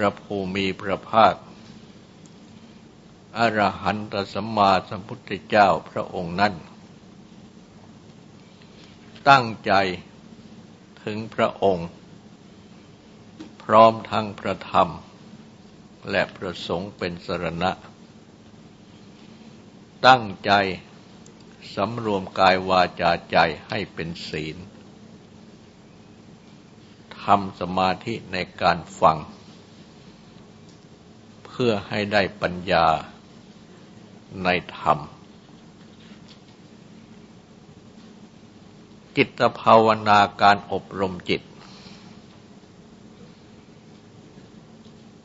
ระภูมิพระภาค อรหันตสัมมาสัมพุทธเจ้าพระองค์นั้น ตั้งใจถึงพระองค์ พร้อมทั้งพระธรรม และพระสงฆ์เป็นสรณะ ตั้งใจสำรวมกายวาจาใจให้เป็นศีลทำสมาธิในการฟัง พื่อให้ได้ปัญญาในธรรม จิตภาวนาการอบรมจิต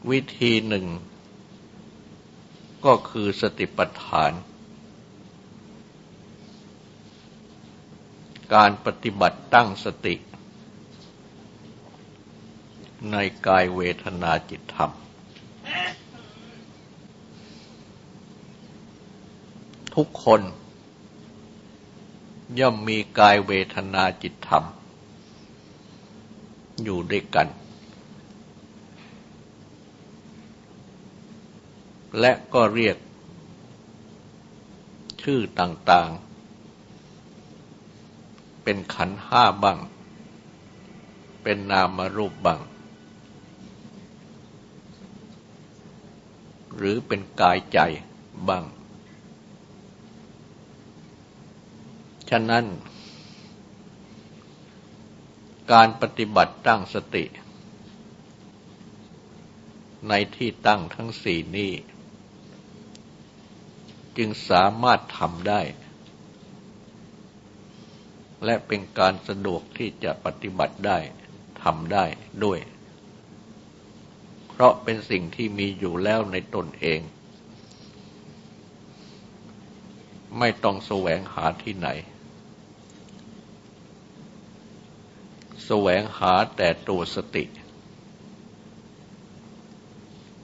วิธีหนึ่ง ก็คือสติปัฏฐาน การปฏิบัติตั้งสติ ในกายเวทนาจิตธรรม ทุกคน ย่อมมีกายเวทนาจิตธรรม อยู่ด้วยกัน และก็เรียก ชื่อต่างๆ เป็นขันห้าบังเป็นนามรูปบังหรือเป็นกายใจบ้าง ฉะนั้น การปฏิบัติตั้งสติ ในที่ตั้งทั้งสี่นี้ จึงสามารถทำได้ และเป็นการสะดวกที่จะปฏิบัติได้ทำได้ด้วย เพราะเป็นสิ่งที่มีอยู่แล้วในตนเอง ไม่ต้องแสวงหาที่ไหน แสวงหาแต่ตัวสติ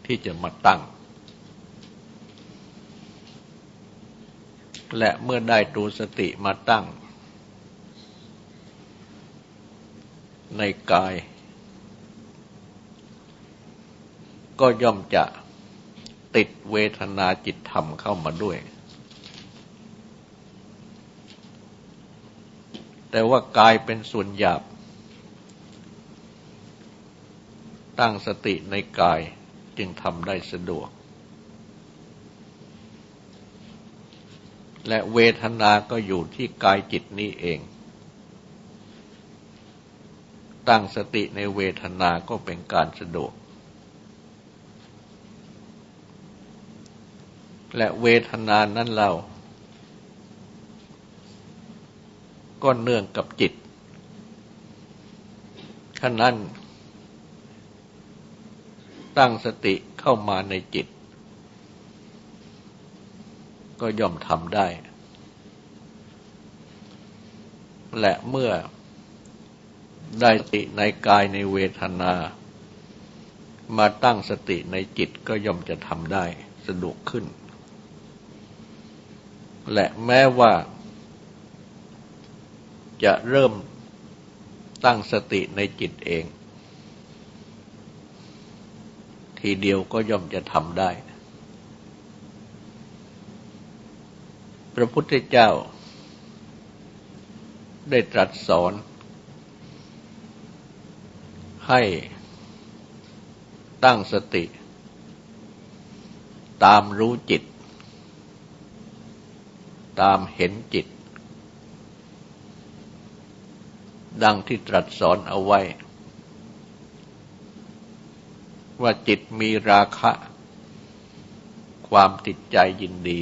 ที่จะมาตั้ง และเมื่อได้ตัวสติมาตั้ง ในกาย ก็ย่อมจะติดเวทนาจิตธรรมเข้ามาด้วย แต่ว่ากายเป็นส่วนหยาบ ตั้งสติในกายจึงทำได้สะดวก และเวทนาก็อยู่ที่กายจิตนี้เอง ตั้งสติในเวทนาก็เป็นการสะดวก และเวทนานั้นเรา ก็เนื่องกับจิตฉะนั้น ตั้งสติเข้ามาในจิต ก็ย่อมทำได้ และเมื่อได้สติในกายในเวทนา มาตั้งสติในจิตก็ย่อมจะทำได้สะดวกขึ้น และแม้ว่า จะเริ่มตั้งสติในจิตเอง ทีเดียวก็ย่อมจะทำได้ พระพุทธเจ้า ได้ตรัสสอน ให้ตั้งสติ ตามรู้จิต ตามเห็นจิต ดังที่ตรัสสอนเอาไว้ ว่าจิตมีราคะ ความติดใจยินดี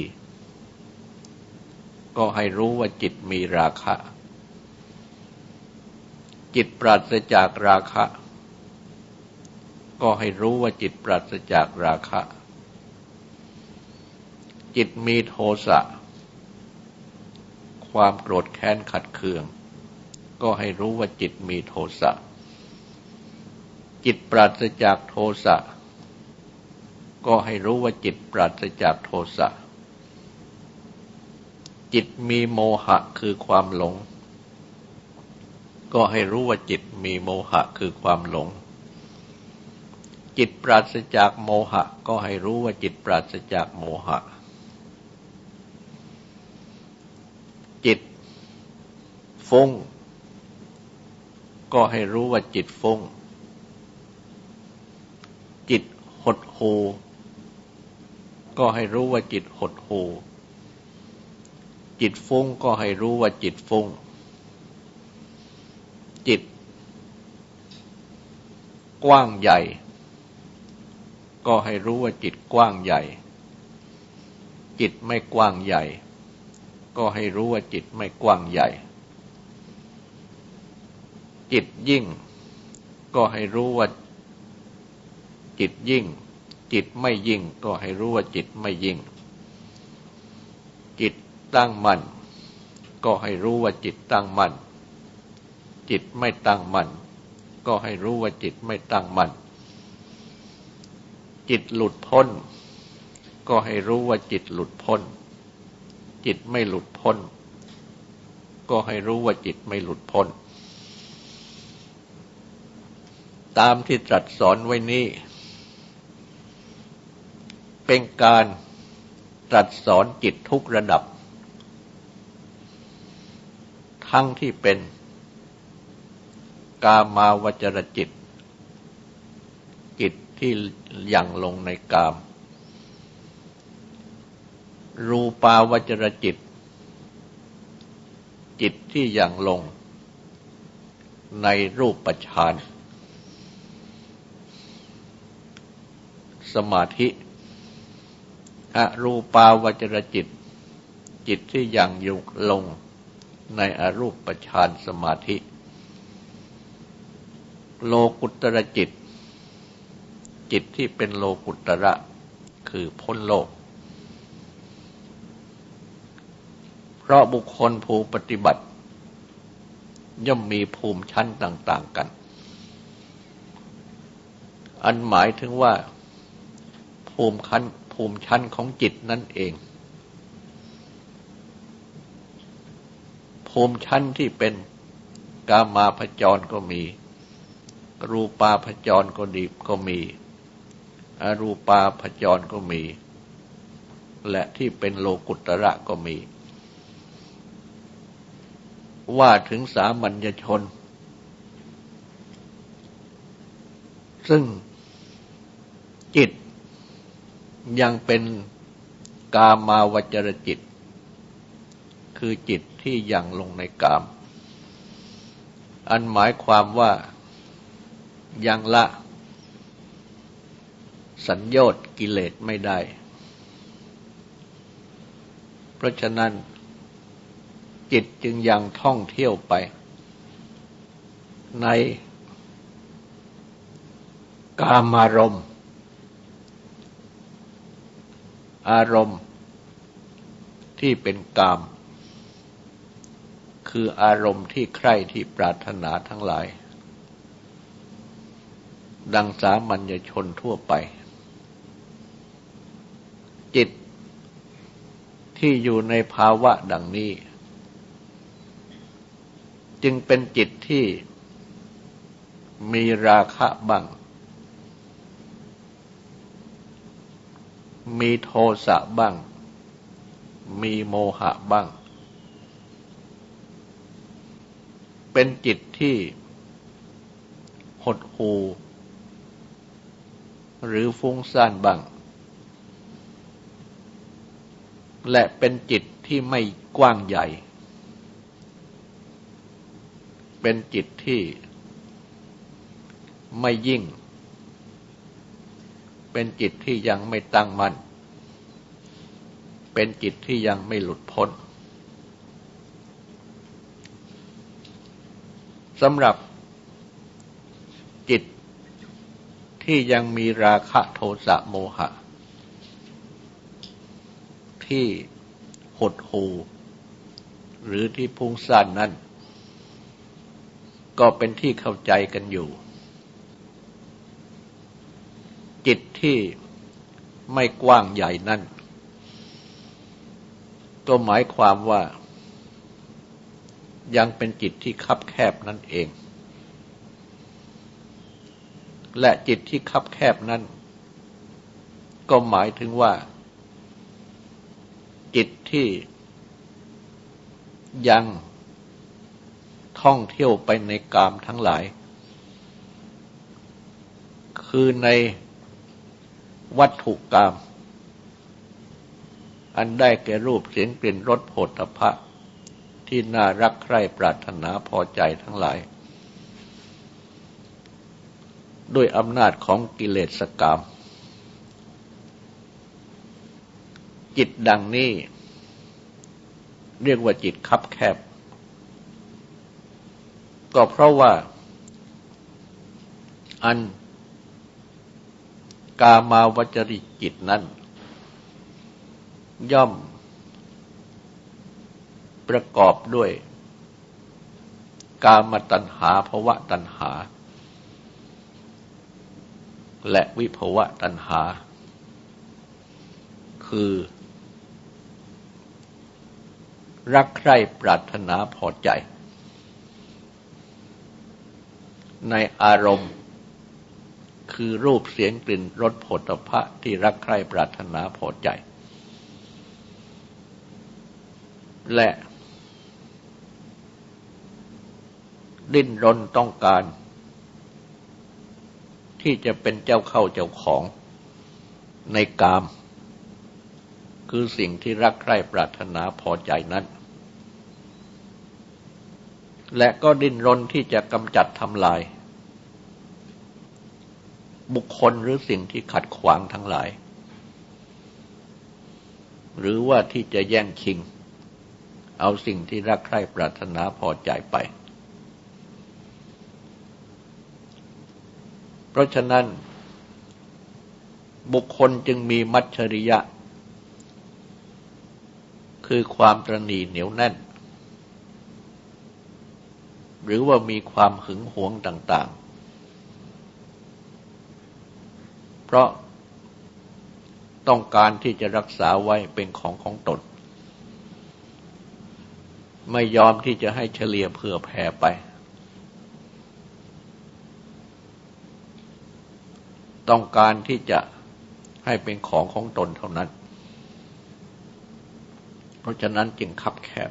ก็ให้รู้ว่าจิตมีราคะ จิตปราศจากราคะ ก็ให้รู้ว่าจิตปราศจากราคะ จิตมีโทสะ ความโกรธแค้นขัดเคือง ก็ให้รู้ว่าจิตมีโทสะ จิตปราศจากโทสะก็ให้รู้ว่าจิตปราศจากโทสะ จิตมีโมหะคือความหลง ก็ให้รู้ว่าจิตมีโมหะคือความหลง จิตปราศจากโมหะ ก็ให้รู้ว่าจิตปราศจากโมหะ จิตฟุ้ง ก็ให้รู้ว่าจิตฟุ้ง จิตหดหูก็ให้รู้ว่าจิตหดหูจิตฟุ้งก็ให้รู้ว่าจิตฟุ้ง จิต กว้างใหญ่ ก็ให้รู้ว่าจิตกว้างใหญ่ จิตไม่กว้างใหญ่ ก็ให้รู้ว่าจิตไม่กว้างใหญ่ จิตยิ่ง ก็ให้รู้ว่า จิตยิ่ง จิตไม่ยิ่ง ก็ให้รู้ว่าจิตไม่ยิ่ง จิตตั้งมั่นก็ให้รู้ว่าจิตตั้งมั่นจิตไม่ตั้งมั่นก็ให้รู้ว่าจิตไม่ตั้งมั่นจิตหลุดพ้น ก็ให้รู้ว่าจิตหลุดพ้น จิตไม่หลุดพ้น ก็ให้รู้ว่าจิตไม่หลุดพ้น ตามที่ตรัสสอนไว้นี้ เป็นการตรัสสอนจิตทุกระดับ ทั้งที่เป็น กามาวจรจิต จิตที่ยังลงในกาม รูปาวจรจิต จิตที่ยังลง ในรูปปัจจานสมาธิ อรูปาวจรจิต จิตที่ยังยุลงในอรูปปัจานสมาธิ โลกุตรจิต จิตที่เป็นโลกุตระคือพ้นโลก เพราะบุคคลผู้ปฏิบัติ ย่อมมีภูมิชั้นต่าง ๆ กัน อันหมายถึงว่าภูมิชั้น ภูมิชั้นของจิตนั่นเอง ภูมิชั้นที่เป็นกามาพจรก็มี รูปาพจรก็ดีก็มี อรูปาพจรก็มี และที่เป็นโลกุตระก็มี ว่าถึงสามัญชน ซึ่งจิต ยังเป็นกามาวจรจิต คือจิตที่ยังลงในกาม อันหมายความว่ายังละสัญญอดกิเลสไม่ได้ เพราะฉะนั้น จิตจึงยังท่องเที่ยวไป ในกามารมณ์ อารมณ์ที่เป็นกาม คืออารมณ์ที่ใคร่ที่ปรารถนาทั้งหลาย ดังสามัญชนทั่วไป จิตที่อยู่ในภาวะดังนี้ จึงเป็นจิตที่มีราคะบ้าง มีโทสะบ้าง มีโมหะบ้าง เป็นจิตที่หดหูหรือฟุ้งซ่านบ้าง และเป็นจิตที่ไม่กว้างใหญ่ เป็นจิตที่ไม่ยิ่ง เป็นจิตที่ยังไม่ตั้งมัน่น เป็นจิตที่ยังไม่หลุดพ้นสำหรับจิตที่ยังมีราคะโทสะโมหะ ที่หดหูหรือที่พุ่งสั้นนั้นก็เป็นที่เข้าใจกันอยู่ จิตที่ไม่กว้างใหญ่นั่น ก็หมายความว่า ยังเป็นจิตที่คับแคบนั่นเอง และจิตที่คับแคบนั้น ก็หมายถึงว่า จิตที่ยังท่องเที่ยวไปในกามทั้งหลาย คือใน วัตถุกรรมอันได้แก่รูปเสียงกลิ่นรสโผฏฐะที่น่ารักใคร่ปรารถนาพอใจทั้งหลาย ด้วยอำนาจของกิเลสกรรมจิตดังนี้ เรียกว่าจิตคับแคบ ก็เพราะว่า อัน กามาวจริจิตนั้น ย่อม ประกอบด้วย กามตัณหาภวะตัณหา และวิภวะตัณหา คือ รักใคร่ปรารถนาพอใจ ในอารมณ์ คือรูปเสียงกลิ่นรสผลพระที่รักใคร่ปรารถนาพอใจ และ ดิ้นรนต้องการ ที่จะเป็นเจ้าเข้าเจ้าของในกาม คือสิ่งที่รักใคร่ปรารถนาพอใจนั้น และก็ดิ้นรนที่จะกำจัดทำลาย บุคคลหรือสิ่งที่ขัดขวางทั้งหลาย หรือว่าที่จะแย่งชิง เอาสิ่งที่รักใคร่ปรารถนาพอใจไป เพราะฉะนั้น บุคคลจึงมีมัจฉริยะ คือความตรณีเหนียวแน่น หรือว่ามีความหึงหวงต่าง ๆเพ ราะต้องการที่จะรักษาไว้เป็นของของตน ไม่ยอมที่จะให้เฉลี่ยเผื่อแผ่ไป ต้องการที่จะให้เป็นของของตนเท่านั้น เพราะฉะนั้นจึงคับแคบ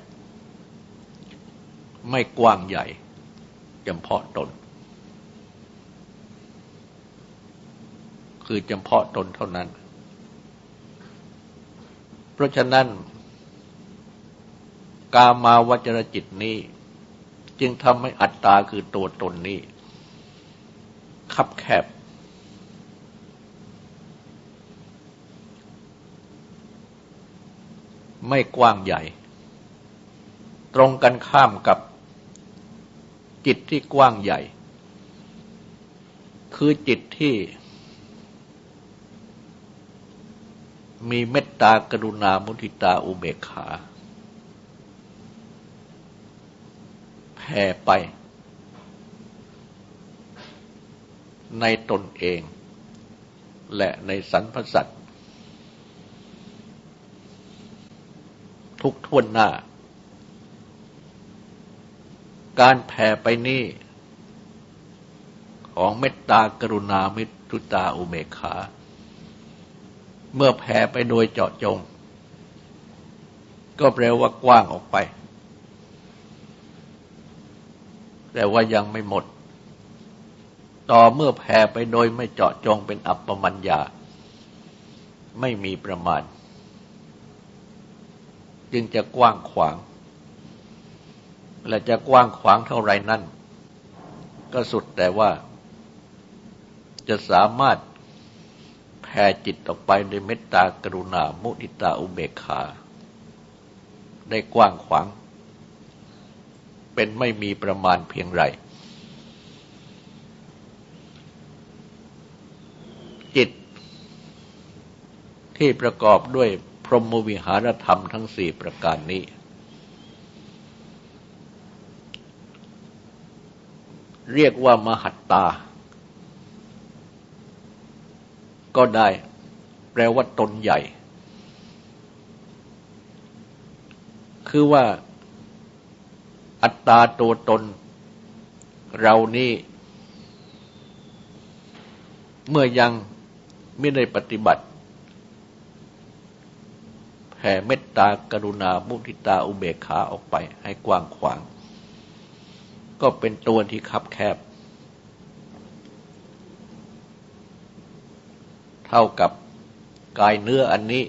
ไม่กว้างใหญ่จำเพาะตน คือจำเพาะตนเท่านั้น เพราะฉะนั้น กามาวจรจิตนี้ จึงทำให้อัตตาคือตัวตนนี้ คับแคบ ไม่กว้างใหญ่ ตรงกันข้ามกับจิตที่กว้างใหญ่ คือจิตที่ มีเมตตากรุณามุทิตาอุเบกขาแผ่ไป ในตนเอง และในสรรพสัตว์ทุกทวนหน้า การแผ่ไปนี้ของเมตตากรุณามิตุตาอุเบกขา เมื่อแผ่ไปโดยเจาะจง ก็แปลว่ากว้างออกไป แต่ว่ายังไม่หมด ต่อเมื่อแผ่ไปโดยไม่เจาะจงเป็นอัปปมัญญา ไม่มีประมาณ จึงจะกว้างขวาง และจะกว้างขวางเท่าไรนั่น ก็สุดแต่ว่าจะสามารถ ผ่จิตออกไปในเมตตากรุณา มุติตาอุเบกขา ได้กว้างขวาง เป็นไม่มีประมาณเพียงไร จิต ที่ประกอบด้วยพรหมวิหารธรรมทั้งสี่ประการนี้ เรียกว่ามหัตตา ก็ได้ แปลว่าตนใหญ่ คือว่า อัตตาตัวตน เรานี่ เมื่อยังไม่ได้ปฏิบัติแผ่เมตตากรุณามุทิตาอุเบกขาออกไปให้กว้างขวาง ก็เป็นตัวที่คับแคบ ท่ากับกายเนื้ออันนี้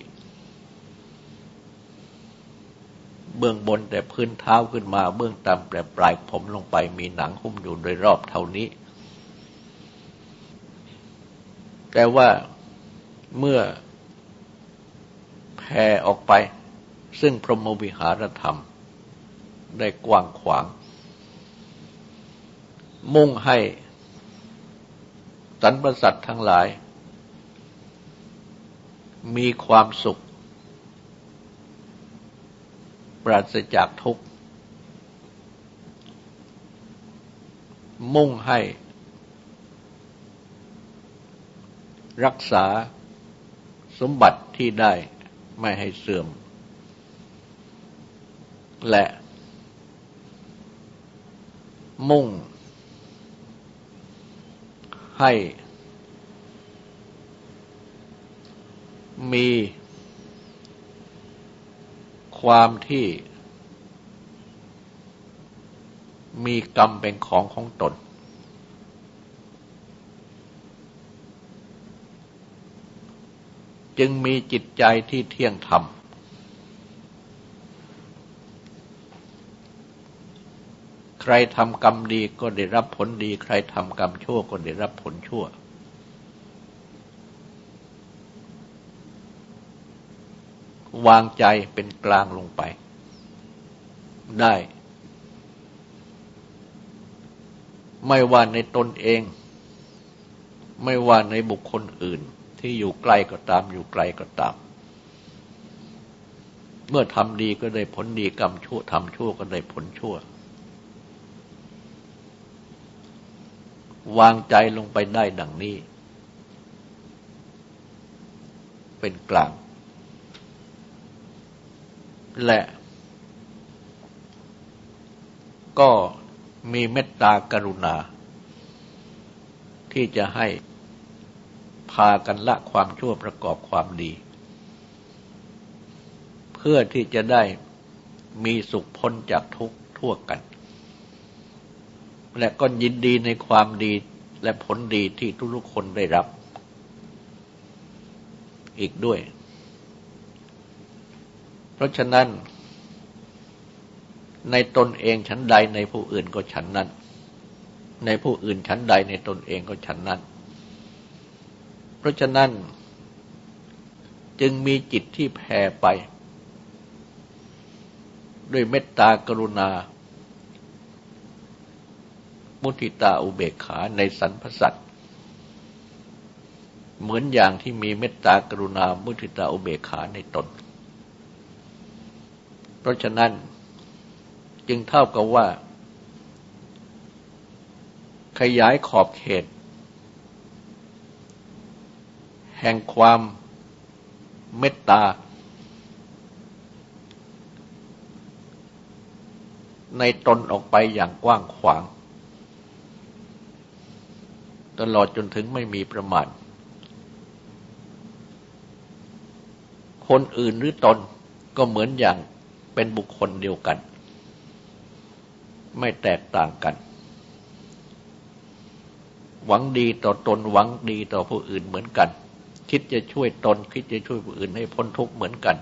เบื้องบนแต่พื้นเท้าขึ้นมา เบื้องต่ำแต่ปลายผมลงไปมีหนังหุ้มอยู่โดยรอบเท่านี้ แต่ว่าเมื่อแผ่ออกไป ซึ่งพรหมวิหารธรรม ได้กว้างขวาง มุ่งให้สรรพสัตว์ทั้งหลาย มีความสุข ปราศจากทุกข์ มุ่งให้ รักษาสมบัติที่ได้ไม่ให้เสื่อม และ มุ่งให้ มีความที่มีกรรมเป็นของของตน จึงมีจิตใจที่เที่ยงธรรม ใครทำกรรมดีก็ได้รับผลดี ใครทำกรรมชั่วก็ได้รับผลชั่ว วางใจเป็นกลางลงไป ได้ ไม่ว่าในตนเอง ไม่ว่าในบุคคลอื่น ที่อยู่ไกลก็ตามอยู่ไกลก็ตาม เมื่อทำดีก็ได้ผลดีกรรมชั่วทำชั่วก็ได้ผลชั่ว วางใจลงไปได้ดังนี้ เป็นกลาง และ ก็มีเมตตากรุณา ที่จะให้พากันละความชั่วประกอบความดี เพื่อที่จะได้มีสุขพ้นจากทุกข์ทั่วกัน และก็ยินดีในความดีและผลดีที่ทุกๆคนได้รับ อีกด้วย ราะฉะนั้น ในตนเองชั้นใดในผู้อื่นก็ฉันนั้น ในผู้อื่นชั้นใดในตนเองก็ฉันนั้น เพราะฉะนั้น จึงมีจิตที่แผ่ไป ด้วยเมตตากรุณา มุทิตาอุเบกขาในสรรพสัตว์เหมือนอย่างที่มีเมตตากรุณามุทิตาอุเบกขาในตน เพราะฉะนั้นจึงเท่ากับว่า ขยายขอบเขต แห่งความเมตตา ในตนออกไปอย่างกว้างขวาง ตลอดจนถึงไม่มีประมาณ คนอื่นหรือตนก็เหมือนอย่าง เป็นบุคคลเดียวกัน ไม่แตกต่างกัน หวังดีต่อตนหวังดีต่อผู้อื่นเหมือนกัน คิดจะช่วยตน คิดจะช่วยผู้อื่นให้พ้นทุกข์เหมือนกัน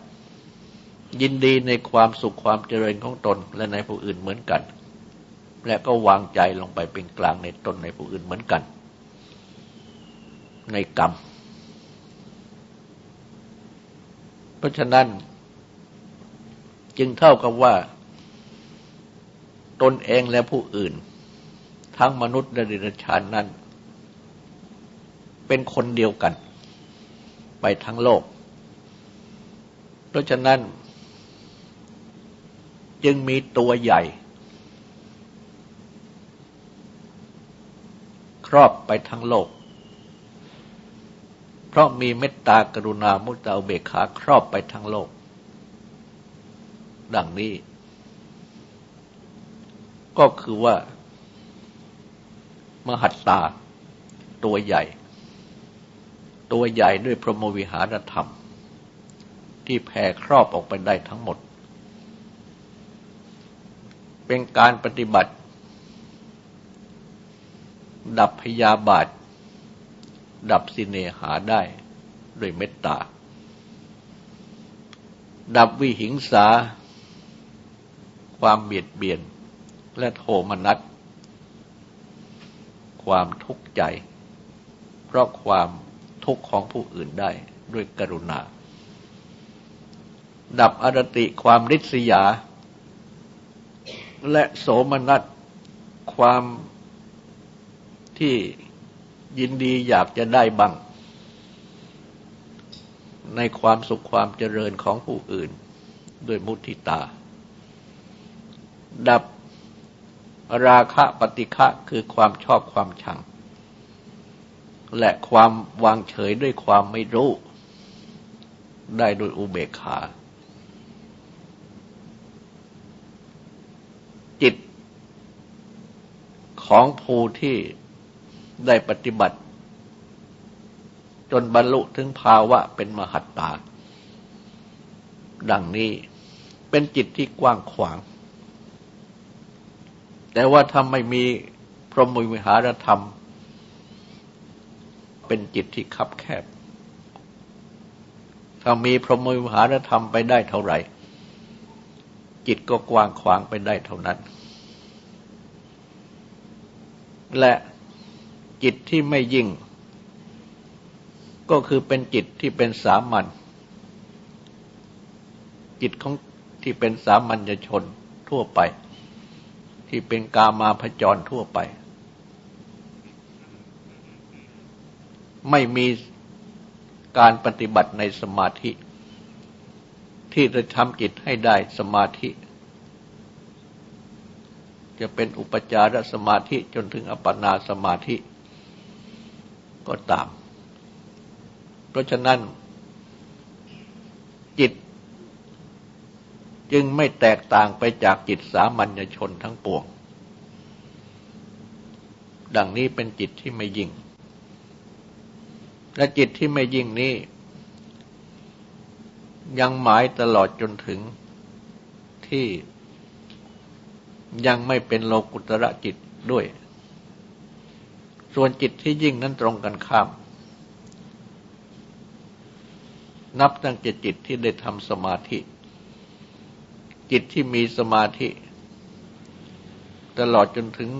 ยินดีในความสุขความเจริญของตนและในผู้อื่นเหมือนกัน และก็วางใจลงไปเป็นกลางในตนในผู้อื่นเหมือนกัน ในกรรม เพราะฉะนั้น จึงเท่ากับว่า ตนเองและผู้อื่น ทั้งมนุษย์และดิรัจฉานนั้น เป็นคนเดียวกัน ไปทั้งโลก เพราะฉะนั้น จึงมีตัวใหญ่ ครอบไปทั้งโลก เพราะมีเมตตากรุณามุตตาเบกขาครอบไปทั้งโลก ดังนี้ ก็คือว่า มหัตตา ตัวใหญ่ ตัวใหญ่ด้วยพรหมวิหารธรรม ที่แผ่ครอบออกไปได้ทั้งหมด เป็นการปฏิบัติ ดับพยาบาท ดับสิเนหาได้ด้วยเมตตาดับวิหิงสา ความเบียดเบียน และโทมนัส ความทุกข์ใจ เพราะความทุกข์ของผู้อื่นได้ด้วยกรุณา ดับอรติความริษยา และโสมนัส ความที่ยินดีอยากจะได้บังในความสุขความเจริญของผู้อื่น ด้วยมุทิตา ดับราคะปฏิฆะคือความชอบความชัง และความวางเฉยด้วยความไม่รู้ ได้โดยอุเบกขา จิตของผู้ที่ได้ปฏิบัติ จนบรรลุถึงภาวะเป็นมหัตตา ดังนี้เป็นจิตที่กว้างขวาง แต่ว่าถ้าไม่มีพรหมวิหารธรรม เป็นจิตที่คับแคบ ถ้ามีพรหมวิหารธรรมไปได้เท่าไหร่ จิตก็กว้างขวางไปได้เท่านั้น และจิตที่ไม่ยิ่ง ก็คือเป็นจิตที่เป็นสามัญจิตของที่เป็นสามัญชนทั่วไป ที่เป็นกามาพจรทั่วไป ไม่มีการปฏิบัติในสมาธิ ที่จะทำจิตให้ได้สมาธิ จะเป็นอุปจารสมาธิจนถึงอัปปนาสมาธิก็ตาม เพราะฉะนั้น จิต จึงไม่แตกต่างไปจากจิตสามัญชนทั้งปวง ดังนี้เป็นจิตที่ไม่ยิ่ง และจิตที่ไม่ยิ่งนี้ ยังหมายตลอดจนถึงที่ยังไม่เป็นโลกุตระจิตด้วย ส่วนจิตที่ยิ่งนั้นตรงกันข้าม นับตั้งแต่จิตที่ได้ทำสมาธิ จิตที่มีสมาธิ ตลอดจนถึง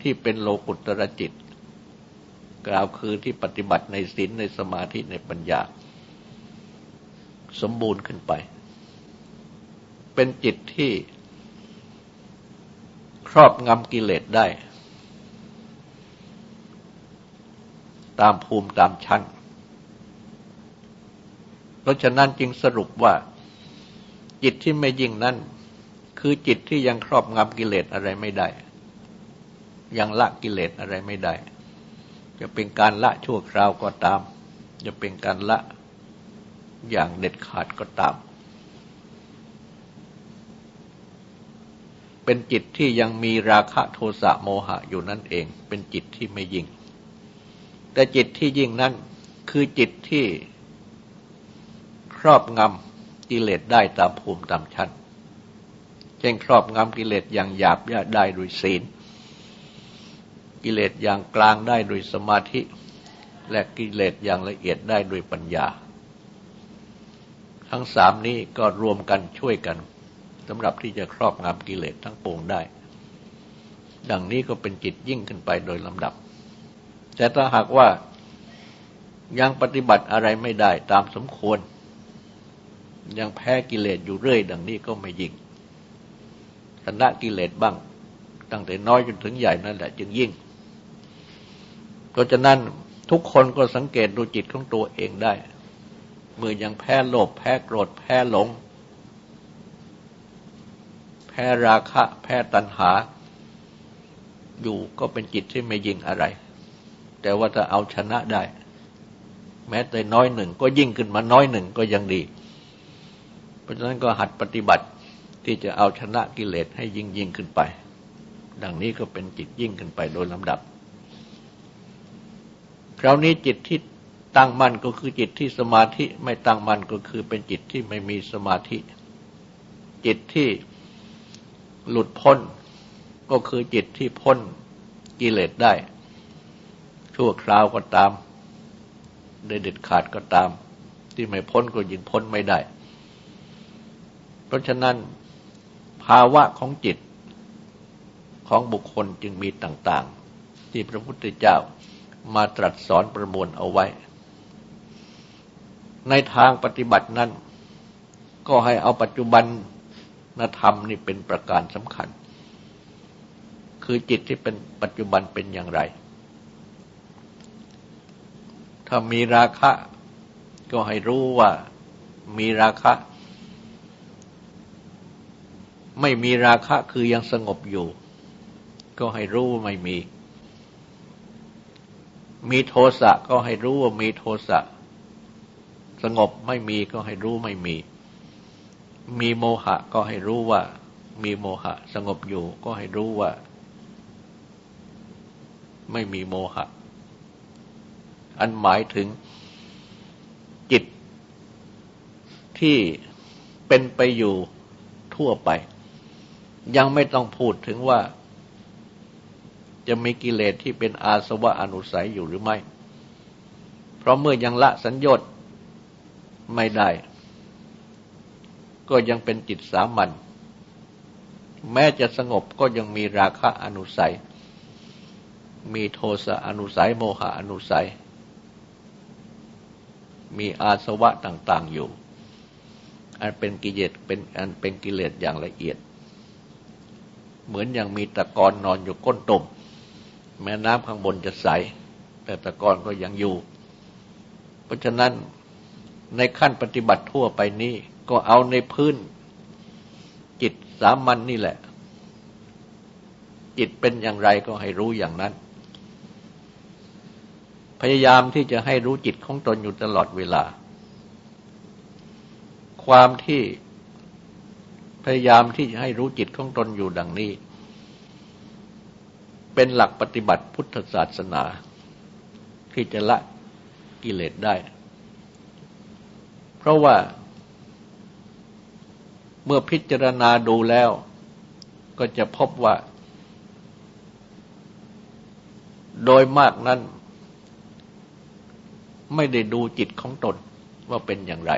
ที่เป็นโลกุตระจิต กล่าวคือที่ปฏิบัติในศีลในสมาธิในปัญญา สมบูรณ์ขึ้นไป เป็นจิตที่ ครอบงำกิเลสได้ ตามภูมิตามชั้น เพราะฉะนั้นจึงสรุปว่าจิตที่ไม่ยิ่งนั้น คือจิตที่ยังครอบงำกิเลสอะไรไม่ได้ ยังละกิเลสอะไรไม่ได้ จะเป็นการละชั่วคราวก็ตาม จะเป็นการละอย่างเด็ดขาดก็ตาม เป็นจิตที่ยังมีราคะโทสะโมหะอยู่นั่นเอง เป็นจิตที่ไม่ยิ่ง แต่จิตที่ยิ่งนั้นคือจิตที่ ครอบงำกิเลสได้ตามภูมิตามชั้นเช่นครอบงำกิเลสอย่างหยาบยาได้ด้วยศีล กิเลสอย่างกลางได้โดยสมาธิ และกิเลสอย่างละเอียดได้โดยปัญญา ทั้งสามนี้ก็รวมกันช่วยกันสำหรับที่จะครอบงำกิเลสทั้งปวงได้ ดังนี้ก็เป็นจิตยิ่งขึ้นไปโดยลำดับ แต่ถ้าหากว่ายังปฏิบัติอะไรไม่ได้ตามสมควร ยังแพ้กิเลสอยู่เรื่อย ดังนี้ก็ไม่ยิ่งชนะกิเลสบ้าง ตั้งแต่น้อยจนถึงใหญ่นั่นแหละจึงยิ่ง เพราะฉะนั้นทุกคนก็สังเกตดูจิตของตัวเองได้เมื่อยังแพ้โลภแพ้โกรธแพ้หลง แพ้ราคะ แพ้ตัณหา อยู่ก็เป็นจิตที่ไม่ยิ่งอะไร แต่ว่าถ้าเอาชนะได้ แม้แต่น้อยหนึ่งก็ยิ่งขึ้นมาน้อยหนึ่งก็ยังดี เพราะฉะนั้นก็หัดปฏิบัติที่จะเอาชนะกิเลสให้ยิ่งยิ่งขึ้นไป ดังนี้ก็เป็นจิตยิ่งขึ้นไปโดยลำดับ คราวนี้จิตที่ตั้งมั่นก็คือจิตที่สมาธิไม่ตั้งมั่นก็คือเป็นจิตที่ไม่มีสมาธิ จิตที่หลุดพ้น ก็คือจิตที่พ้นกิเลสได้ ชั่วคราวก็ตามโดยเด็ดขาดก็ตาม ที่ไม่พ้นก็ยิ่งพ้นไม่ได้ เพราะฉะนั้นภาวะของจิตของบุคคลจึงมีต่างๆ ที่พระพุทธเจ้ามาตรัสสอนประมวลเอาไว้ ในทางปฏิบัตินั้น ก็ให้เอาปัจจุบันนธรรมนี่เป็นประการสำคัญ คือจิตที่เป็นปัจจุบันเป็นอย่างไร ถ้ามีราคะ ก็ให้รู้ว่ามีราคะ ไม่มีราคะคือยังสงบอยู่ ก็ให้รู้ว่าไม่มี มีโทสะก็ให้รู้ว่ามีโทสะสงบไม่มีก็ให้รู้ไม่มี มีโมหะก็ให้รู้ว่า มีโมหะ สงบอยู่ก็ให้รู้ว่า ไม่มีโมหะ อันหมายถึงจิตที่เป็นไปอยู่ทั่วไป ยังไม่ต้องพูดถึงว่า จะมีกิเลสที่เป็นอาสวะอนุสัยอยู่หรือไม่ เพราะเมื่อยังละสัญญต์ไม่ได้ ก็ยังเป็นจิตสามัญแม้จะสงบก็ยังมีราคะอนุสัย มีโทสะอนุสัย โมหะอนุสัย มีอาสวะต่าง ๆอยู่ อันเป็นกิเลสเป็นอันเป็นกิเลสอย่างละเอียด เหมือนอย่างมีตะกอนนอนอยู่ก้นตุ่ม แม่น้ำข้างบนจะใส แต่ตะกอนก็ยังอยู่ เพราะฉะนั้นในขั้นปฏิบัติทั่วไปนี้ก็เอาในพื้น จิตสามัญนนี่แหละ จิตเป็นอย่างไรก็ให้รู้อย่างนั้น พยายามที่จะให้รู้จิตของตนอยู่ตลอดเวลา ความที่ พยายามที่จะให้รู้จิตของตนอยู่ดังนี้ เป็นหลักปฏิบัติพุทธศาสนา ที่จะละกิเลสได้ เพราะว่า เมื่อพิจารณาดูแล้ว ก็จะพบว่า โดยมากนั้น ไม่ได้ดูจิตของตนว่าเป็นอย่างไร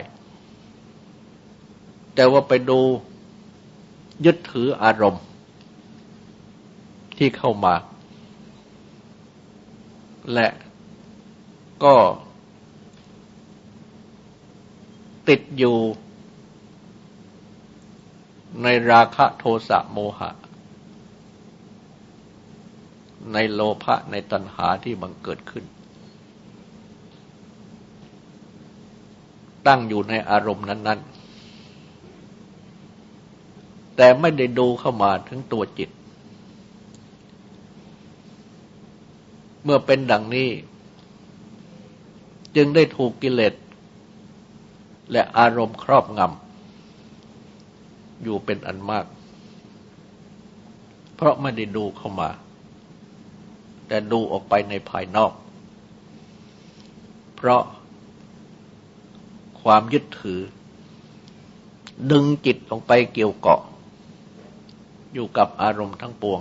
แต่ว่าไปดู ยึดถืออารมณ์ ที่เข้ามา และก็ ติดอยู่ในราคะโทสะโมหะ ในโลภะในตัณหาที่บังเกิดขึ้น ตั้งอยู่ในอารมณ์นั้น ๆ แต่ไม่ได้ดูเข้ามาถึงตัวจิต เมื่อเป็นดังนี้ จึงได้ถูกกิเลสและอารมณ์ครอบงำอยู่เป็นอันมาก เพราะไม่ได้ดูเข้ามา แต่ดูออกไปในภายนอก เพราะความยึดถือ ดึงจิตลงไปเกี่ยวเกาะ อยู่กับอารมณ์ทั้งปวง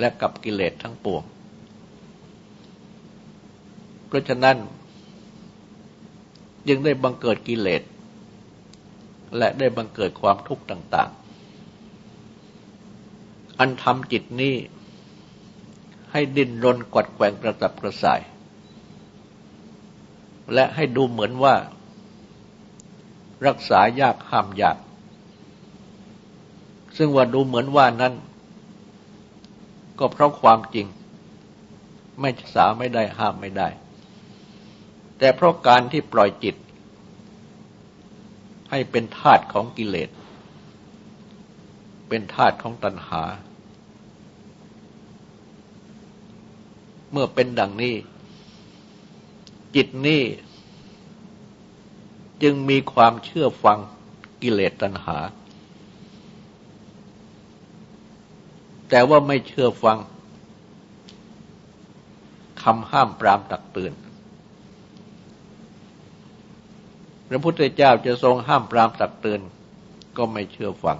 และกับกิเลสทั้งปวง เพราะฉะนั้นยังได้บังเกิดกิเลส และได้บังเกิดความทุกข์ต่าง ๆ อันทำจิตนี้ให้ดิ้นรนกวัดแกว่งกระตับกระส่าย และให้ดูเหมือนว่า รักษายากห้ามยาก ซึ่งว่าดูเหมือนว่านั้น ก็เพราะความจริง ไม่สาไม่ได้ห้ามไม่ได้ แต่เพราะการที่ปล่อยจิต ให้เป็นธาตุของกิเลส เป็นธาตุของตัณหา เมื่อเป็นดังนี้ จิตนี้จึงมีความเชื่อฟังกิเลสตัณหา แต่ว่าไม่เชื่อฟังคำห้ามปรามตักเตือนพระพุทธเจ้าจะทรงห้ามปรามตักเตือนก็ไม่เชื่อฟัง